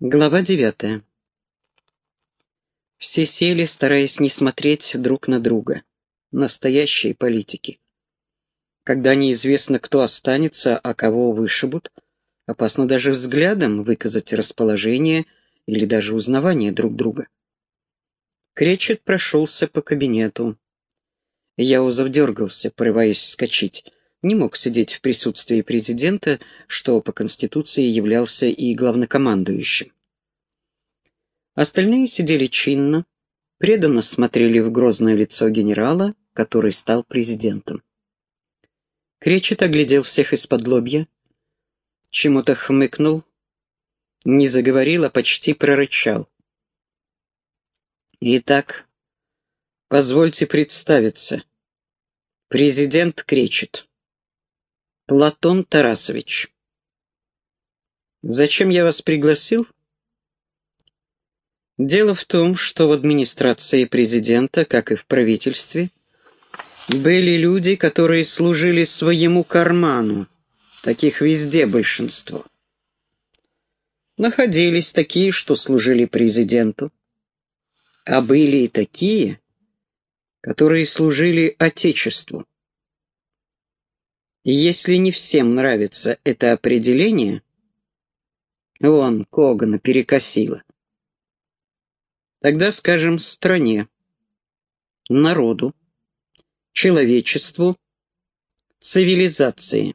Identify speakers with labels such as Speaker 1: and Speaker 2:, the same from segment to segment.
Speaker 1: Глава девятая. Все сели, стараясь не смотреть друг на друга. Настоящие политики. Когда неизвестно, кто останется, а кого вышибут, опасно даже взглядом выказать расположение или даже узнавание друг друга. Кречет прошелся по кабинету. Яузов дергался, порываясь вскочить не мог сидеть в присутствии президента, что по Конституции являлся и главнокомандующим. Остальные сидели чинно, преданно смотрели в грозное лицо генерала, который стал президентом. Кречет оглядел всех из-под лобья, чему-то хмыкнул, не заговорил, а почти прорычал. «Итак, позвольте представиться. Президент Кречет». Платон Тарасович. Зачем я вас пригласил? Дело в том, что в администрации президента, как и в правительстве, были люди, которые служили своему карману. Таких везде большинство. Находились такие, что служили президенту. А были и такие, которые служили Отечеству. Если не всем нравится это определение, вон Когана перекосило, тогда скажем стране, народу, человечеству, цивилизации.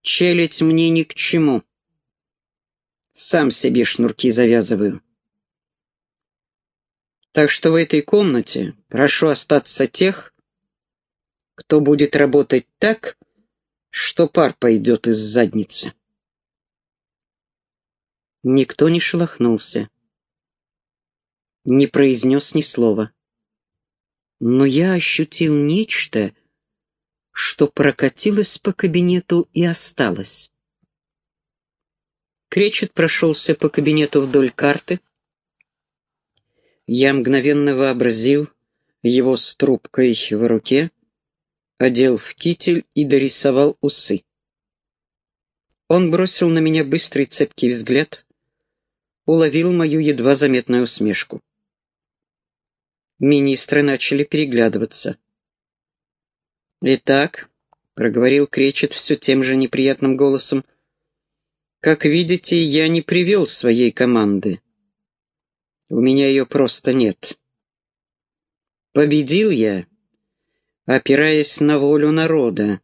Speaker 1: Челядь мне ни к чему. Сам себе шнурки завязываю. Так что в этой комнате прошу остаться тех, кто будет работать так, что пар пойдет из задницы. Никто не шелохнулся, не произнес ни слова. Но я ощутил нечто, что прокатилось по кабинету и осталось. Кречет прошелся по кабинету вдоль карты. Я мгновенно вообразил его с трубкой в руке, одел в китель и дорисовал усы. Он бросил на меня быстрый цепкий взгляд, уловил мою едва заметную усмешку. Министры начали переглядываться. «Итак», — проговорил Кречет все тем же неприятным голосом, «как видите, я не привел своей команды. У меня ее просто нет. Победил я, опираясь на волю народа,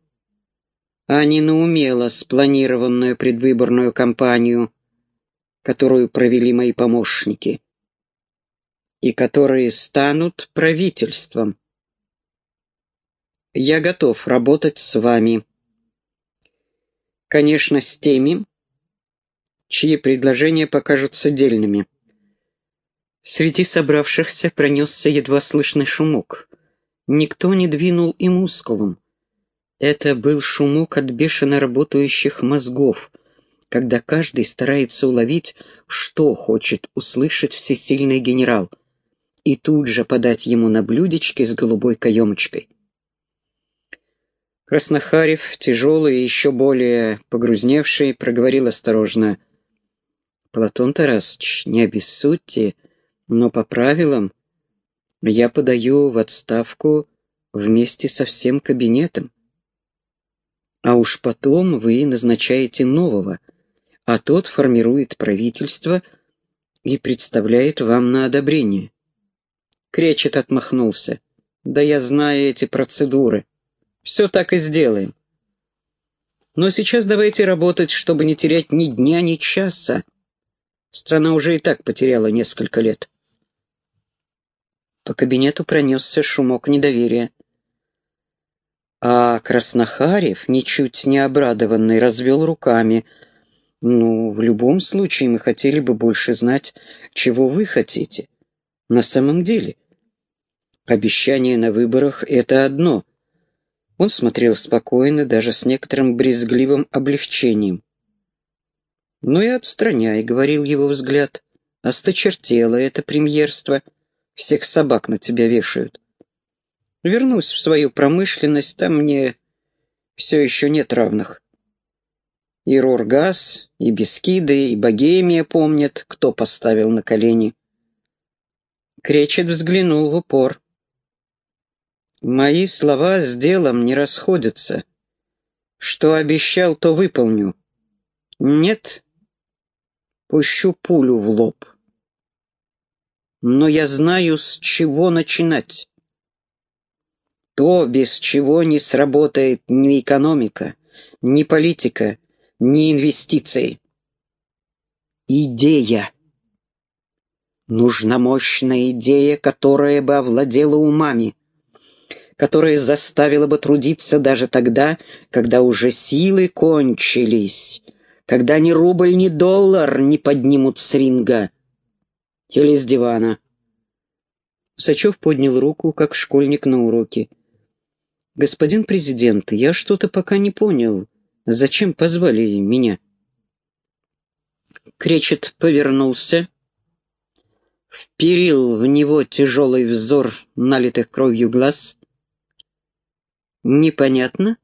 Speaker 1: а не на умело спланированную предвыборную кампанию, которую провели мои помощники, и которые станут правительством. Я готов работать с вами. Конечно, с теми, чьи предложения покажутся дельными. Среди собравшихся пронесся едва слышный шумок. Никто не двинул и мускулом. Это был шумок от бешено работающих мозгов, когда каждый старается уловить, что хочет услышать всесильный генерал, и тут же подать ему на блюдечке с голубой каемочкой. Краснохарев, тяжелый и еще более погрузневший, проговорил осторожно. «Платон Тарасович, не обессудьте, но по правилам я подаю в отставку вместе со всем кабинетом. А уж потом вы назначаете нового, а тот формирует правительство и представляет вам на одобрение. Кречет отмахнулся. Да я знаю эти процедуры. Все так и сделаем. Но сейчас давайте работать, чтобы не терять ни дня, ни часа. Страна уже и так потеряла несколько лет. По кабинету пронесся шумок недоверия. А Краснохарев, ничуть не обрадованный, развел руками. «Ну, в любом случае мы хотели бы больше знать, чего вы хотите. На самом деле, обещание на выборах — это одно». Он смотрел спокойно, даже с некоторым брезгливым облегчением. «Ну и отстраняй», — говорил его взгляд. «Осточертело это премьерство» всех собак на тебя вешают. Вернусь в свою промышленность, там мне все еще нет равных. И Рургас, и Бескиды, и Богемия помнят, кто поставил на колени. Кречет взглянул в упор. Мои слова с делом не расходятся. Что обещал, то выполню. Нет, пущу пулю в лоб. Но я знаю, с чего начинать. То, без чего не сработает ни экономика, ни политика, ни инвестиции. Идея. Нужна мощная идея, которая бы овладела умами, которая заставила бы трудиться даже тогда, когда уже силы кончились, когда ни рубль, ни доллар не поднимут с ринга или с дивана. Усачев поднял руку, как школьник на уроке. «Господин президент, я что-то пока не понял. Зачем позвали меня?» Кречет повернулся, вперил в него тяжелый взор налитых кровью глаз. «Непонятно?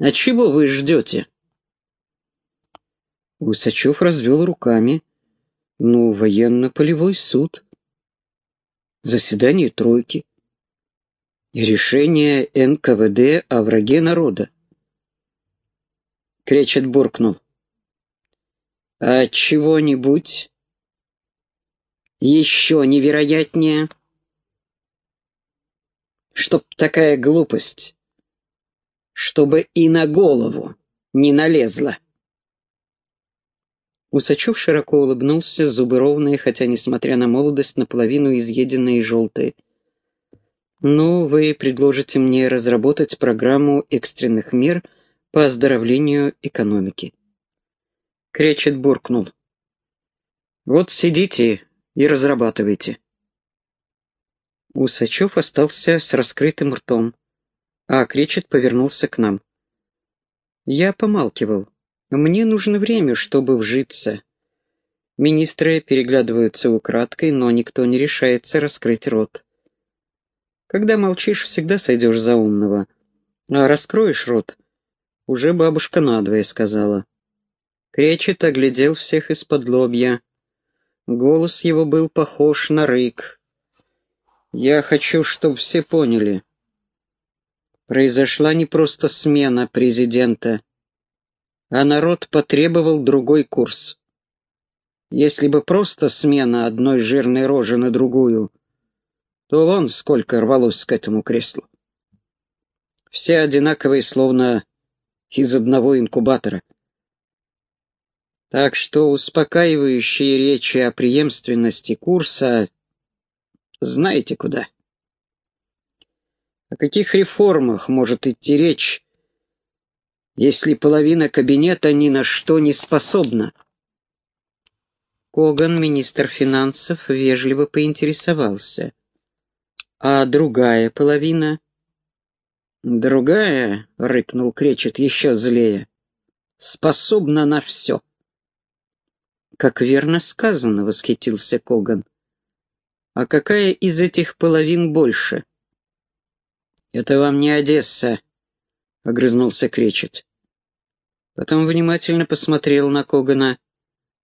Speaker 1: А чего вы ждете?» Усачев развел руками. «Ну, военно-полевой суд. Заседание тройки. Решение НКВД о враге народа». Кречет буркнул. «А чего-нибудь еще невероятнее, чтоб такая глупость, чтобы и на голову не налезла. Усачев широко улыбнулся, зубы ровные, хотя, несмотря на молодость, наполовину изъеденные и желтые. «Ну, вы предложите мне разработать программу экстренных мер по оздоровлению экономики». Кречет буркнул. «Вот сидите и разрабатывайте». Усачев остался с раскрытым ртом, а Кречет повернулся к нам. Я помалкивал. Мне нужно время, чтобы вжиться. Министры переглядываются украдкой, но никто не решается раскрыть рот. Когда молчишь, всегда сойдешь за умного. А раскроешь рот, уже бабушка надвое сказала. Кречет оглядел всех из-под лобья. Голос его был похож на рык. «Я хочу, чтобы все поняли. Произошла не просто смена президента, а народ потребовал другой курс. Если бы просто смена одной жирной рожи на другую, то вон сколько рвалось к этому креслу. Все одинаковые, словно из одного инкубатора. Так что успокаивающие речи о преемственности курса знаете куда. О каких реформах может идти речь, если половина кабинета ни на что не способна? Коган, министр финансов, вежливо поинтересовался. А другая половина? Другая, — рыкнул Кречет еще злее, — способна на все. «Как верно сказано», — восхитился Коган. «А какая из этих половин больше?» «Это вам не Одесса», — огрызнулся Кречет. Потом внимательно посмотрел на Когана.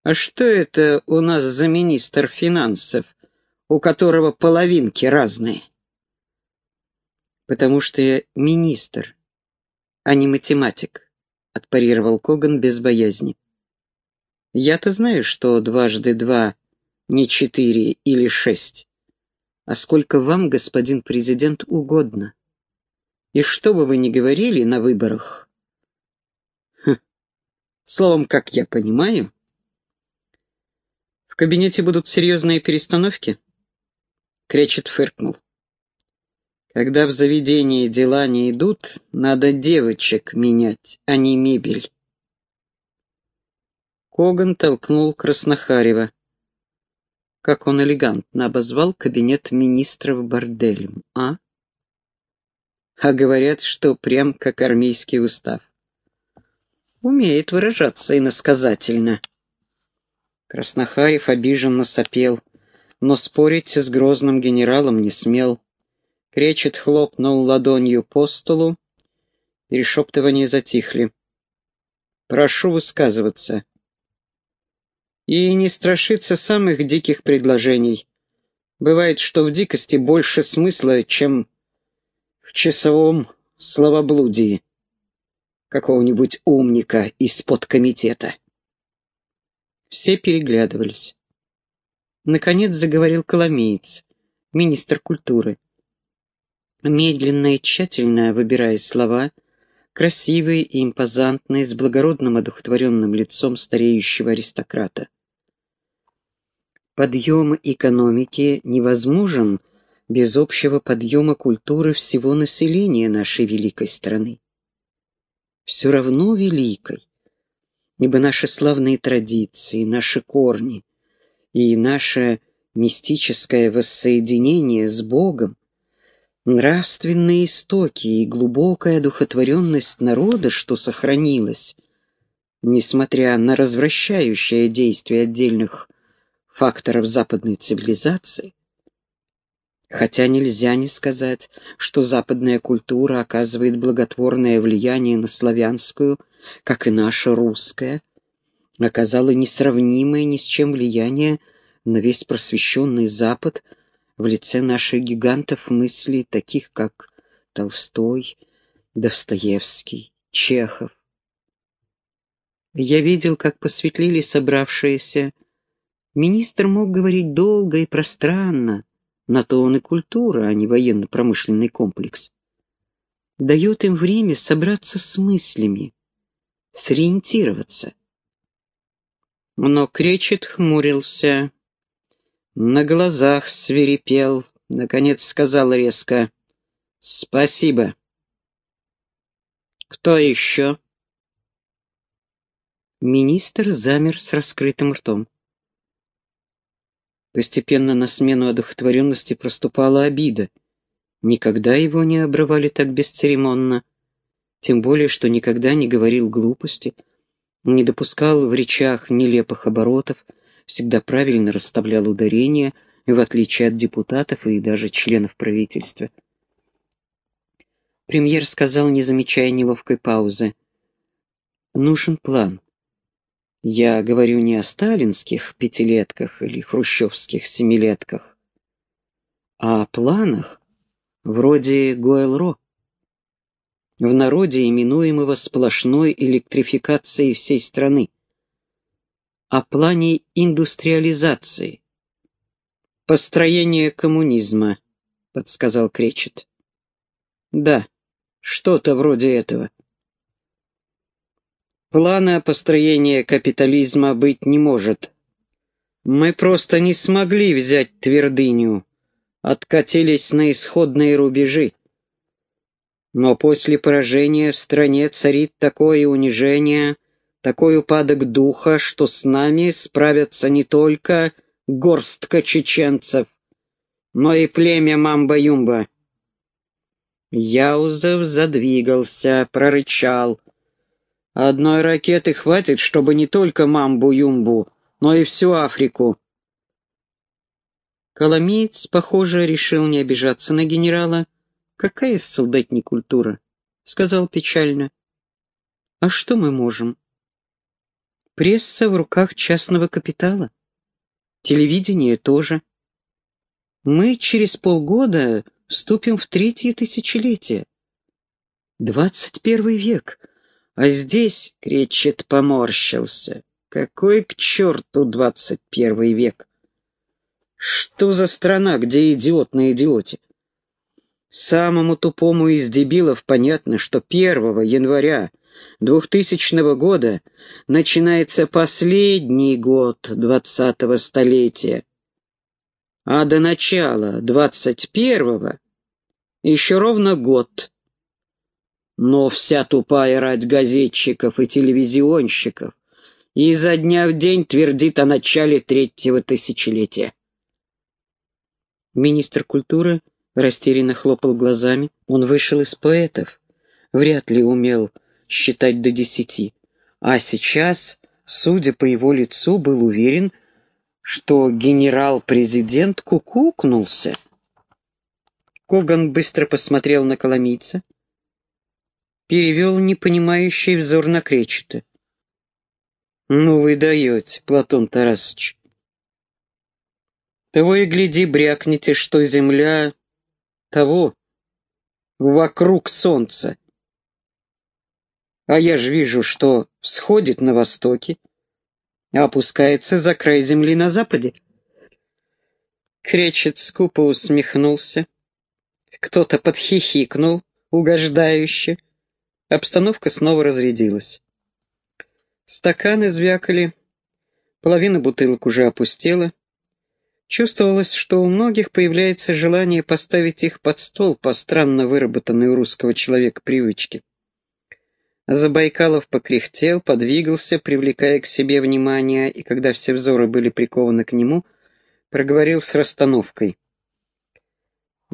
Speaker 1: «А что это у нас за министр финансов, у которого половинки разные?» «Потому что я министр, а не математик», — отпарировал Коган без боязни. Я-то знаю, что дважды два не четыре или шесть, а сколько вам, господин президент, угодно. И что бы вы ни говорили на выборах, словом, как я понимаю, в кабинете будут серьезные перестановки? Кречет фыркнул. Когда в заведении дела не идут, надо девочек менять, а не мебель. Коган толкнул Краснохарева. Как он элегантно обозвал кабинет министров борделем, а? А говорят, что прям как армейский устав. Умеет выражаться иносказательно. Краснохарев обиженно сопел, но спорить с грозным генералом не смел. Кречет хлопнул ладонью по столу, перешептывания затихли. Прошу высказываться. И не страшиться самых диких предложений. Бывает, что в дикости больше смысла, чем в часовом словоблудии какого-нибудь умника из подкомитета. Все переглядывались. Наконец заговорил Коломеец, министр культуры. Медленно и тщательно выбирая слова, красивый и импозантный, с благородным одухотворенным лицом стареющего аристократа. Подъем экономики невозможен без общего подъема культуры всего населения нашей великой страны. Все равно великой, ибо наши славные традиции, наши корни и наше мистическое воссоединение с Богом, нравственные истоки и глубокая духотворенность народа, что сохранилась, несмотря на развращающее действие отдельных факторов западной цивилизации, хотя нельзя не сказать, что западная культура оказывает благотворное влияние на славянскую, как и наша русская, оказала несравнимое ни с чем влияние на весь просвещенный Запад в лице наших гигантов мыслей, таких как Толстой, Достоевский, Чехов. Я видел, как посветлели собравшиеся Министр мог говорить долго и пространно, на то он и культура, а не военно-промышленный комплекс. Дает им время собраться с мыслями, сориентироваться. Но Кречет хмурился, на глазах свирепел, наконец сказал резко «Спасибо». «Кто еще?» Министр замер с раскрытым ртом. Постепенно на смену одухотворенности проступала обида. Никогда его не обрывали так бесцеремонно. Тем более, что никогда не говорил глупости, не допускал в речах нелепых оборотов, всегда правильно расставлял ударения, в отличие от депутатов и даже членов правительства. Премьер сказал, не замечая неловкой паузы, «Нужен план. Я говорю не о сталинских пятилетках или хрущевских семилетках, а о планах вроде Гойл-Ро, в народе именуемого сплошной электрификацией всей страны, о плане индустриализации, построения коммунизма, подсказал Кречет. Да, что-то вроде этого. Плана построения капитализма быть не может. Мы просто не смогли взять твердыню, откатились на исходные рубежи. Но после поражения в стране царит такое унижение, такой упадок духа, что с нами справятся не только горстка чеченцев, но и племя Мамба-Юмба. Яузов задвигался, прорычал — Одной ракеты хватит, чтобы не только Мамбу-Юмбу, но и всю Африку. Коломеец, похоже, решил не обижаться на генерала. «Какая солдатни культура?» — сказал печально. «А что мы можем?» «Пресса в руках частного капитала. Телевидение тоже. Мы через полгода вступим в третье тысячелетие. Двадцать первый век — а здесь, кричит, поморщился. Какой к черту двадцать первый век? Что за страна, где идиот на идиоте? Самому тупому из дебилов понятно, что 1 января 2000 года начинается последний год двадцатого столетия, а до начала двадцать первого еще ровно год. Но вся тупая рать газетчиков и телевизионщиков изо дня в день твердит о начале третьего тысячелетия. Министр культуры растерянно хлопал глазами. Он вышел из поэтов. Вряд ли умел считать до десяти. А сейчас, судя по его лицу, был уверен, что генерал-президент кукукнулся. Коган быстро посмотрел на коломийца, перевел непонимающий взор на Кречета. «Ну вы даете, Платон Тарасович. Того и гляди, брякнете, что земля того вокруг солнца. А я ж вижу, что сходит на востоке, а опускается за край земли на западе. Кречет скупо усмехнулся. Кто-то подхихикнул, угождающе. Обстановка снова разрядилась. Стаканы звякали, половина бутылок уже опустела. Чувствовалось, что у многих появляется желание поставить их под стол по странно выработанной у русского человека привычке. Забайкалов покряхтел, подвигался, привлекая к себе внимание, и когда все взоры были прикованы к нему, проговорил с расстановкой.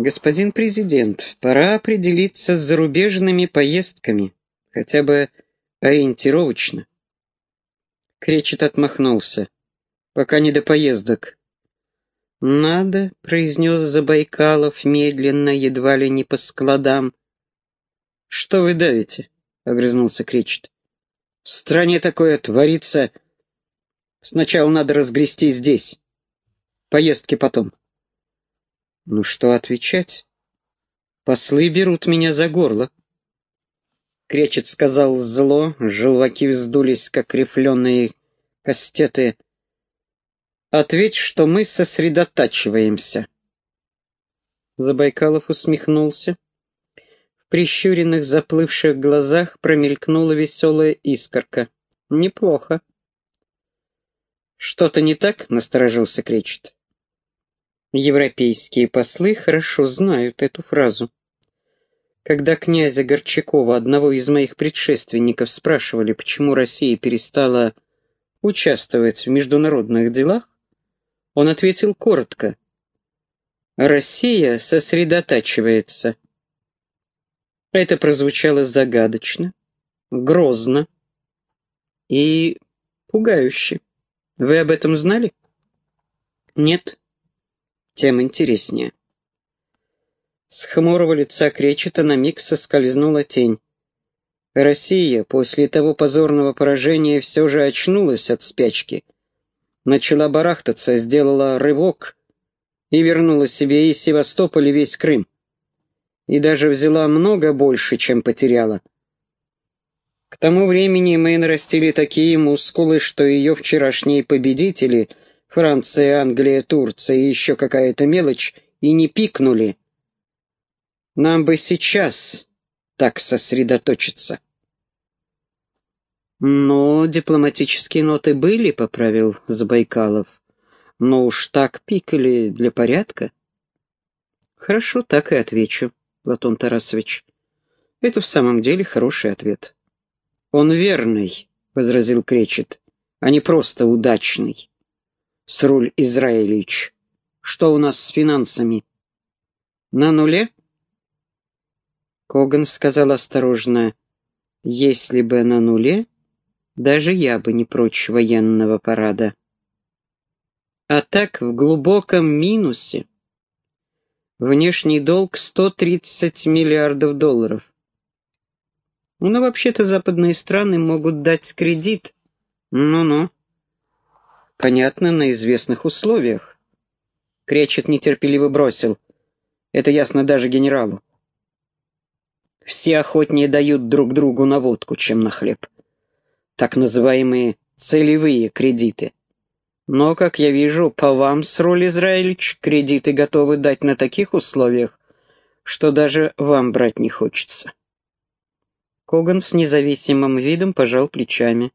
Speaker 1: «Господин президент, пора определиться с зарубежными поездками, хотя бы ориентировочно». Кречет отмахнулся. «Пока не до поездок». «Надо», — произнес Забайкалов медленно, едва ли не по складам. «Что вы давите?» — огрызнулся Кречет. «В стране такое творится. Сначала надо разгрести здесь. Поездки потом». «Ну что отвечать? Послы берут меня за горло». Кречет сказал зло, желваки вздулись, как рифленые кастеты. «Ответь, что мы сосредотачиваемся». Забайкалов усмехнулся прищуренных заплывших глазах промелькнула веселая искорка. «Неплохо». «Что-то не так?» — насторожился Кречет. Европейские послы хорошо знают эту фразу. Когда князя Горчакова, одного из моих предшественников, спрашивали, почему Россия перестала участвовать в международных делах, он ответил коротко. «Россия сосредотачивается». Это прозвучало загадочно, грозно и пугающе. Вы об этом знали? Нет. Тем интереснее. С хмурого лица Кречета на миг соскользнула тень. Россия после того позорного поражения все же очнулась от спячки. Начала барахтаться, сделала рывок и вернула себе и Севастополь, и весь Крым и даже взяла много больше, чем потеряла. К тому времени мы нарастили такие мускулы, что ее вчерашние победители, Франция, Англия, Турция и еще какая-то мелочь, и не пикнули. Нам бы сейчас так сосредоточиться. Но дипломатические ноты были, поправил Забайкалов. Но уж так пикали для порядка. Хорошо, так и отвечу. Платон Тарасович. Это в самом деле хороший ответ. Он верный, возразил Кречет, а не просто удачный. Сруль Израилевич, что у нас с финансами? На нуле? Коган сказал осторожно, если бы на нуле, даже я бы не прочь военного парада. А так в глубоком минусе. Внешний долг 130 миллиардов долларов. Ну, вообще-то западные страны могут дать кредит. Ну-ну. Понятно, на известных условиях. Кречет нетерпеливо бросил. Это ясно даже генералу. Все охотнее дают друг другу на водку, чем на хлеб. Так называемые целевые кредиты. Но, как я вижу, по вам, Сроль Израилевич, кредиты готовы дать на таких условиях, что даже вам брать не хочется. Коган с независимым видом пожал плечами.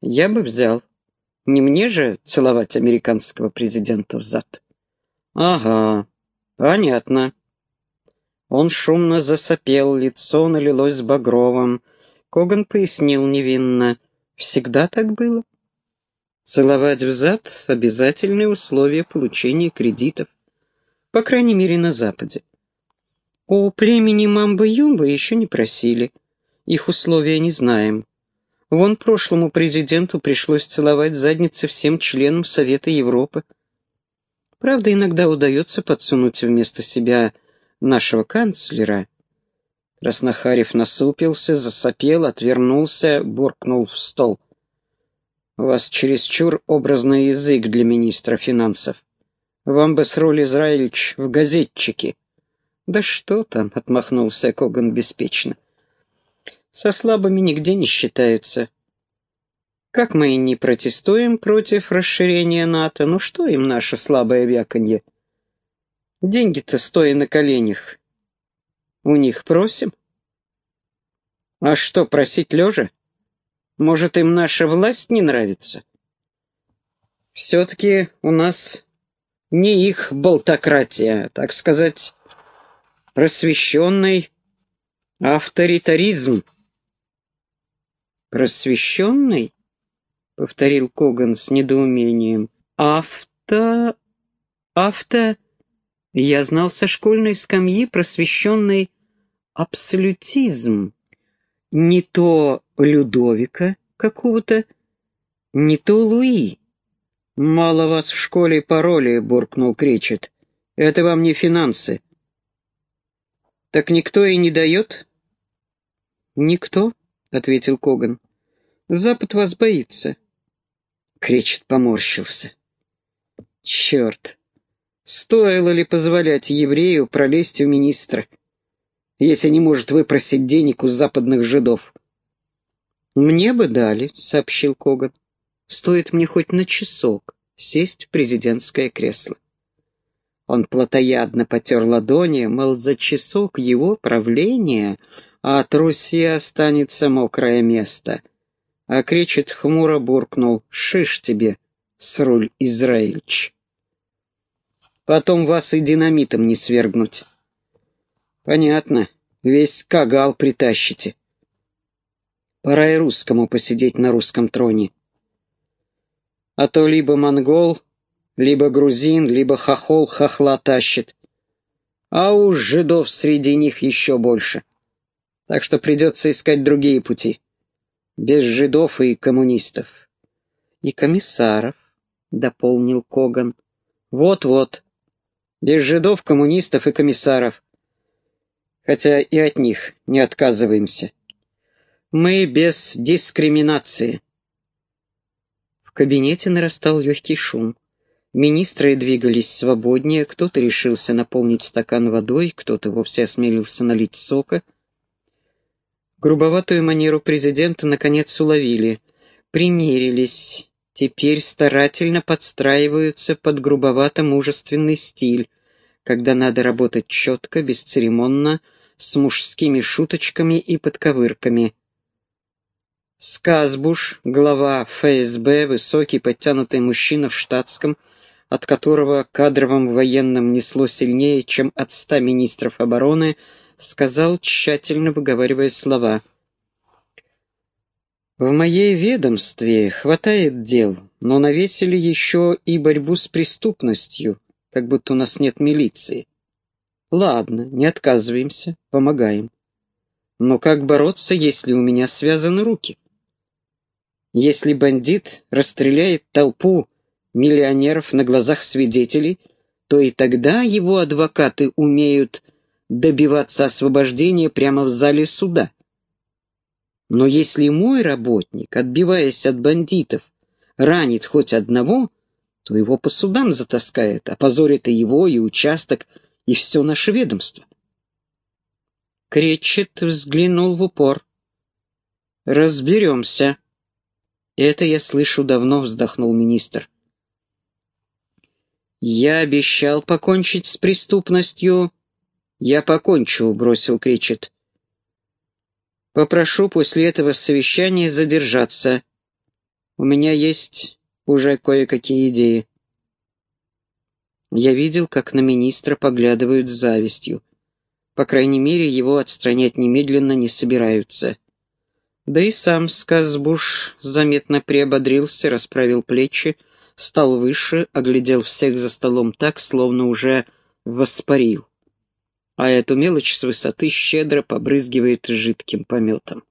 Speaker 1: Я бы взял. Не мне же целовать американского президента в зад. Ага, понятно. Он шумно засопел, лицо налилось багровым. Коган пояснил невинно. Всегда так было. Целовать взад – обязательное условие получения кредитов. По крайней мере, на Западе. У племени Мамба-Юмба еще не просили. Их условия не знаем. Вон прошлому президенту пришлось целовать задницы всем членам Совета Европы. Правда, иногда удается подсунуть вместо себя нашего канцлера. Краснохарев насупился, засопел, отвернулся, буркнул в стол. У вас чересчур образный язык для министра финансов. Вам бы с роли Израильч в газетчике. Да что там, отмахнулся Коган беспечно. Со слабыми нигде не считается. Как мы и не протестуем против расширения НАТО, ну что им наше слабое вяканье? Деньги-то стоя на коленях. У них просим. А что, просить лежа? Может, им наша власть не нравится? Все-таки у нас не их болтократия, так сказать, просвещенный авторитаризм. Просвещенный? Повторил Коган с недоумением. Авто... авто... Я знал со школьной скамьи просвещенный абсолютизм. Не то Людовика какого-то, не то Луи. «Мало вас в школе пароли», — буркнул Кречет. «Это вам не финансы». «Так никто и не дает?» «Никто», — ответил Коган. «Запад вас боится». Кречет поморщился. «Черт! Стоило ли позволять еврею пролезть в министра, если не может выпросить денег у западных жидов?» «Мне бы дали», — сообщил Коган. «Стоит мне хоть на часок сесть в президентское кресло». Он плотоядно потер ладони, мол, за часок его правления от Руси останется мокрое место. А кричит хмуро буркнул «Шиш тебе, сруль Израильч!» Потом вас и динамитом не свергнуть. Понятно, весь кагал притащите. Пора и русскому посидеть на русском троне. А то либо монгол, либо грузин, либо хохол хохла тащит. А уж жидов среди них еще больше. Так что придется искать другие пути. Без жидов и коммунистов. И комиссаров, — дополнил Коган. Вот-вот. Без жидов, коммунистов и комиссаров. Хотя и от них не отказываемся. Мы без дискриминации. В кабинете нарастал легкий шум. Министры двигались свободнее, кто-то решился наполнить стакан водой, кто-то вовсе осмелился налить сока. Грубоватую манеру президента наконец уловили, примирились, теперь старательно подстраиваются под грубовато-мужественный стиль, когда надо работать четко, бесцеремонно, с мужскими шуточками и подковырками. Сказбуш, глава ФСБ, высокий подтянутый мужчина в штатском, от которого кадровым военным несло сильнее, чем от ста министров обороны, сказал, тщательно выговаривая слова. «В моей ведомстве хватает дел, но навесили еще и борьбу с преступностью, как будто у нас нет милиции. Ладно, не отказываемся, помогаем. Но как бороться, если у меня связаны руки?» Если бандит расстреляет толпу миллионеров на глазах свидетелей, то и тогда его адвокаты умеют добиваться освобождения прямо в зале суда. Но если мой работник, отбиваясь от бандитов, ранит хоть одного, то его по судам затаскает, опозорит и его, и участок, и все наше ведомство. Кречет взглянул в упор. «Разберемся», «Это я слышу давно», — вздохнул министр. «Я обещал покончить с преступностью. Я покончу», — бросил Кричет. «Попрошу после этого совещания задержаться. У меня есть уже кое-какие идеи». Я видел, как на министра поглядывают с завистью. По крайней мере, его отстранять немедленно не собираются. Да и сам Сказбуш заметно приободрился, расправил плечи, стал выше, оглядел всех за столом так, словно уже воспарил. А эту мелочь с высоты щедро побрызгивает жидким пометом.